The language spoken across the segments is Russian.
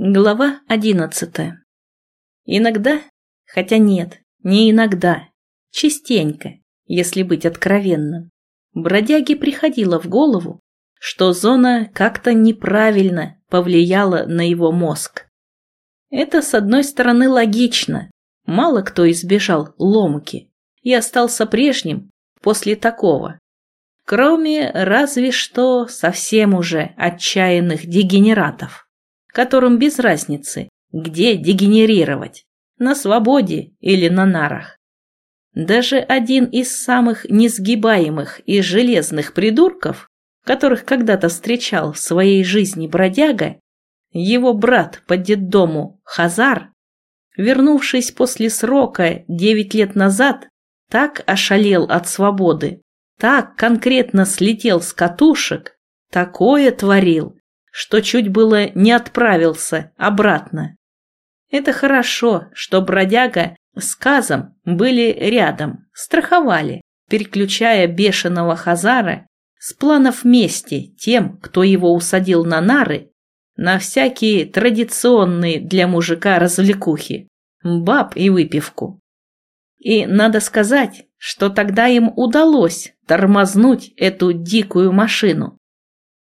Глава одиннадцатая. Иногда, хотя нет, не иногда, частенько, если быть откровенным, бродяге приходило в голову, что зона как-то неправильно повлияла на его мозг. Это, с одной стороны, логично. Мало кто избежал ломки и остался прежним после такого. Кроме разве что совсем уже отчаянных дегенератов которым без разницы, где дегенерировать, на свободе или на нарах. Даже один из самых несгибаемых и железных придурков, которых когда-то встречал в своей жизни бродяга, его брат по детдому Хазар, вернувшись после срока девять лет назад, так ошалел от свободы, так конкретно слетел с катушек, такое творил, что чуть было не отправился обратно. Это хорошо, что бродяга с Казом были рядом, страховали, переключая бешеного Хазара с планов мести тем, кто его усадил на нары, на всякие традиционные для мужика развлекухи, баб и выпивку. И надо сказать, что тогда им удалось тормознуть эту дикую машину.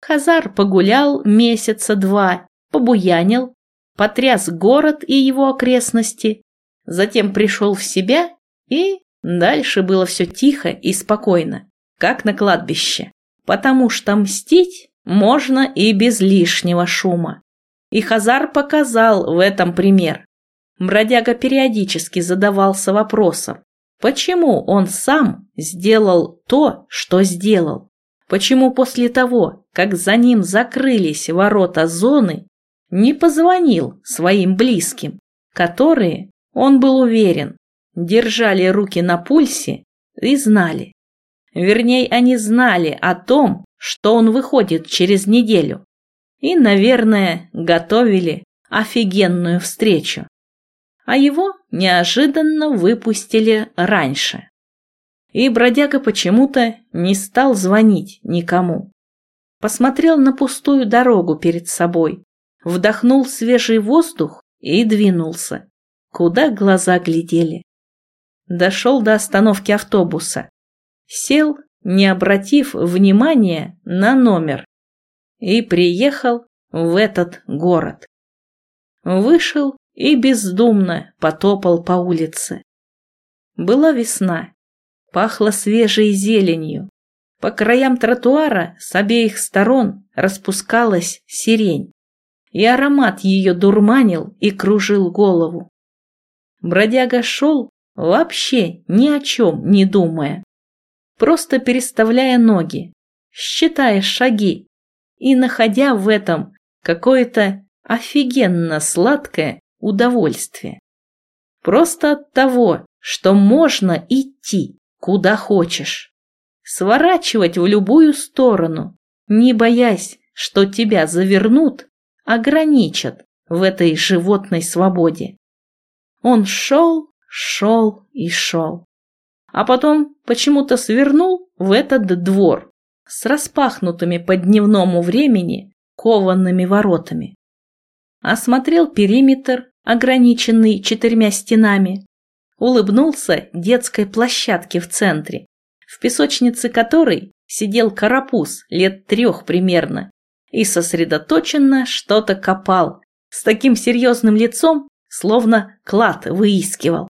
Хазар погулял месяца два, побуянил, потряс город и его окрестности, затем пришел в себя, и дальше было все тихо и спокойно, как на кладбище, потому что мстить можно и без лишнего шума. И Хазар показал в этом пример. Бродяга периодически задавался вопросом, почему он сам сделал то, что сделал. Почему после того, как за ним закрылись ворота зоны, не позвонил своим близким, которые, он был уверен, держали руки на пульсе и знали. Вернее, они знали о том, что он выходит через неделю. И, наверное, готовили офигенную встречу. А его неожиданно выпустили раньше и бродяга почему-то не стал звонить никому. Посмотрел на пустую дорогу перед собой, вдохнул свежий воздух и двинулся, куда глаза глядели. Дошел до остановки автобуса, сел, не обратив внимания на номер, и приехал в этот город. Вышел и бездумно потопал по улице. Была весна, пахло свежей зеленью. По краям тротуара с обеих сторон распускалась сирень, и аромат ее дурманил и кружил голову. Бродяга шел, вообще ни о чем не думая, просто переставляя ноги, считая шаги и находя в этом какое-то офигенно сладкое удовольствие. Просто от того, что можно идти, куда хочешь. Сворачивать в любую сторону, не боясь, что тебя завернут, ограничат в этой животной свободе. Он шел, шел и шел. А потом почему-то свернул в этот двор с распахнутыми по дневному времени коваными воротами. Осмотрел периметр, ограниченный четырьмя стенами, улыбнулся детской площадке в центре, в песочнице которой сидел карапуз лет трех примерно и сосредоточенно что-то копал, с таким серьезным лицом, словно клад выискивал.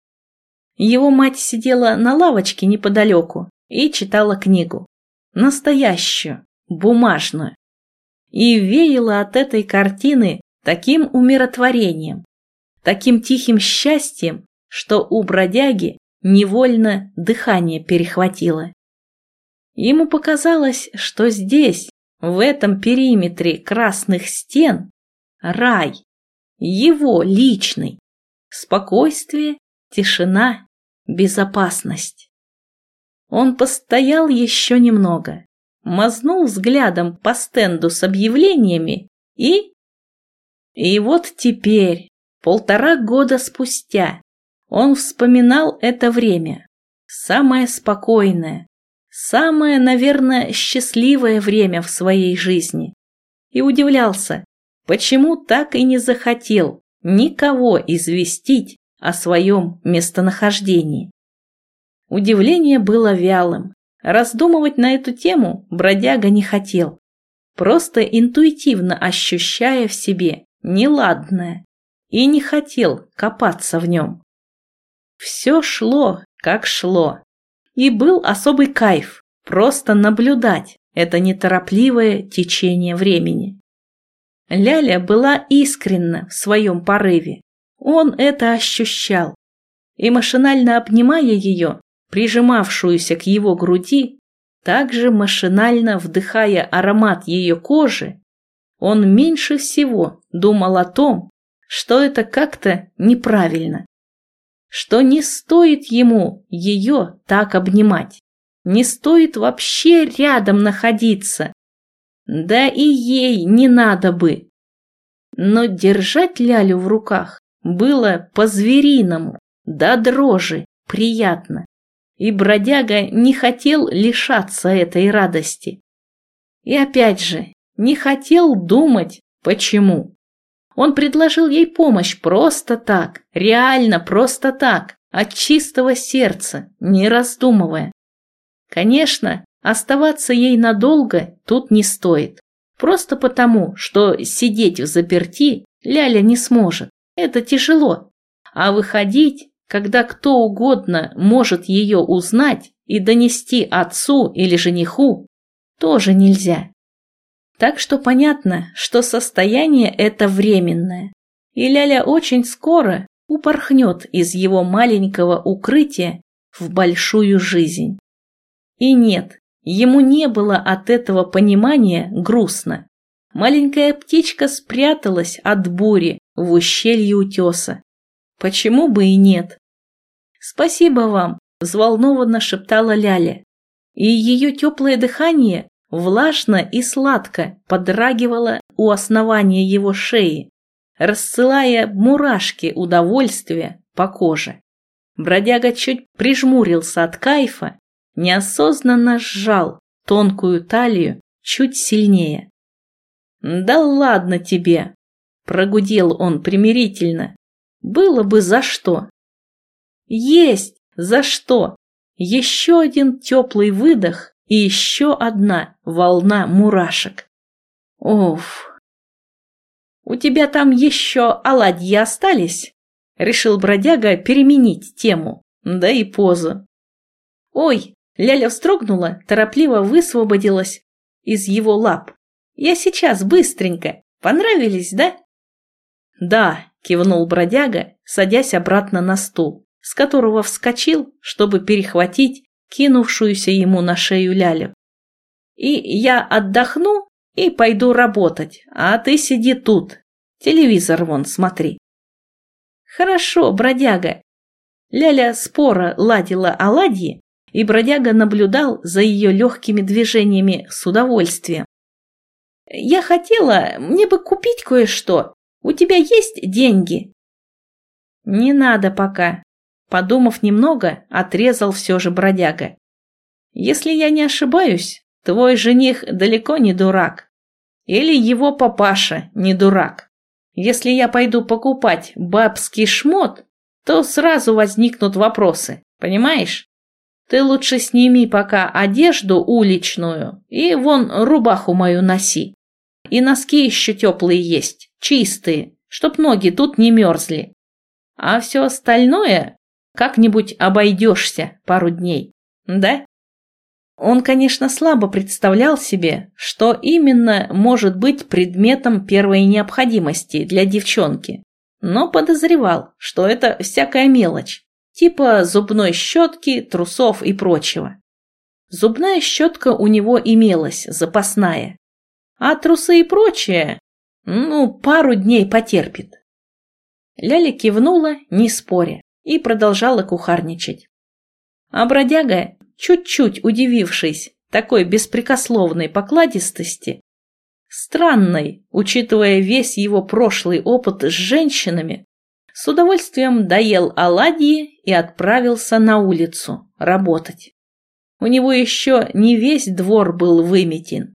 Его мать сидела на лавочке неподалеку и читала книгу. Настоящую, бумажную. И веяло от этой картины таким умиротворением, таким тихим счастьем, что у бродяги невольно дыхание перехватило. Ему показалось, что здесь, в этом периметре красных стен, рай, его личный, спокойствие, тишина, безопасность. Он постоял еще немного, мазнул взглядом по стенду с объявлениями и... И вот теперь, полтора года спустя, он вспоминал это время. Самое спокойное, самое, наверное, счастливое время в своей жизни. И удивлялся, почему так и не захотел никого известить о своем местонахождении. Удивление было вялым. Раздумывать на эту тему бродяга не хотел, просто интуитивно ощущая в себе неладное и не хотел копаться в нем. Все шло, как шло, и был особый кайф просто наблюдать это неторопливое течение времени. Ляля была искренна в своем порыве. Он это ощущал. И машинально обнимая ее, прижимавшуюся к его груди, также машинально вдыхая аромат ее кожи, он меньше всего думал о том, что это как-то неправильно, что не стоит ему ее так обнимать, не стоит вообще рядом находиться, да и ей не надо бы. Но держать Лялю в руках было по-звериному, до дрожи, приятно. И бродяга не хотел лишаться этой радости. И опять же, не хотел думать, почему. Он предложил ей помощь просто так, реально просто так, от чистого сердца, не раздумывая. Конечно, Оставаться ей надолго тут не стоит. Просто потому, что сидеть в заперти Ляля не сможет. Это тяжело. А выходить, когда кто угодно может ее узнать и донести отцу или жениху, тоже нельзя. Так что понятно, что состояние это временное. И Ляля очень скоро упорхнет из его маленького укрытия в большую жизнь. И нет, Ему не было от этого понимания грустно. Маленькая птичка спряталась от бури в ущелье утеса. Почему бы и нет? «Спасибо вам», – взволнованно шептала Ляля. И ее теплое дыхание влажно и сладко подрагивало у основания его шеи, рассылая мурашки удовольствия по коже. Бродяга чуть прижмурился от кайфа неосознанно сжал тонкую талию чуть сильнее. «Да ладно тебе!» – прогудел он примирительно. «Было бы за что!» «Есть за что!» Еще один теплый выдох и еще одна волна мурашек. Оф! «У тебя там еще оладьи остались?» Решил бродяга переменить тему, да и позу. «Ой, Ляля вздрогнула, торопливо высвободилась из его лап. «Я сейчас, быстренько. Понравились, да?» «Да», – кивнул бродяга, садясь обратно на стул, с которого вскочил, чтобы перехватить кинувшуюся ему на шею Лялю. «И я отдохну и пойду работать, а ты сиди тут. Телевизор вон смотри». «Хорошо, бродяга». Ляля споро ладила оладьи, и бродяга наблюдал за ее легкими движениями с удовольствием. «Я хотела, мне бы купить кое-что. У тебя есть деньги?» «Не надо пока», — подумав немного, отрезал все же бродяга. «Если я не ошибаюсь, твой жених далеко не дурак. Или его папаша не дурак. Если я пойду покупать бабский шмот, то сразу возникнут вопросы, понимаешь? Ты лучше сними пока одежду уличную и вон рубаху мою носи. И носки еще теплые есть, чистые, чтоб ноги тут не мерзли. А все остальное как-нибудь обойдешься пару дней, да? Он, конечно, слабо представлял себе, что именно может быть предметом первой необходимости для девчонки, но подозревал, что это всякая мелочь, типа зубной щетки, трусов и прочего. Зубная щетка у него имелась, запасная. А трусы и прочее, ну, пару дней потерпит. Ляля кивнула, не споря, и продолжала кухарничать. А бродяга, чуть-чуть удивившись такой беспрекословной покладистости, странной, учитывая весь его прошлый опыт с женщинами, с удовольствием доел оладьи и отправился на улицу работать. У него еще не весь двор был выметен,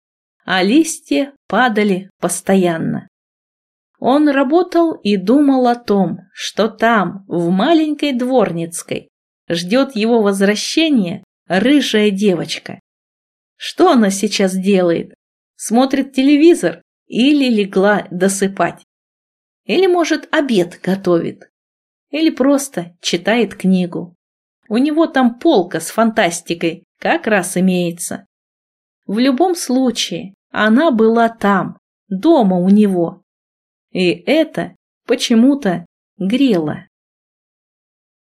а листья падали постоянно. Он работал и думал о том, что там, в маленькой дворницкой, ждет его возвращение рыжая девочка. Что она сейчас делает? Смотрит телевизор или легла досыпать? Или, может, обед готовит? Или просто читает книгу? У него там полка с фантастикой как раз имеется. В любом случае, она была там, дома у него. И это почему-то грело.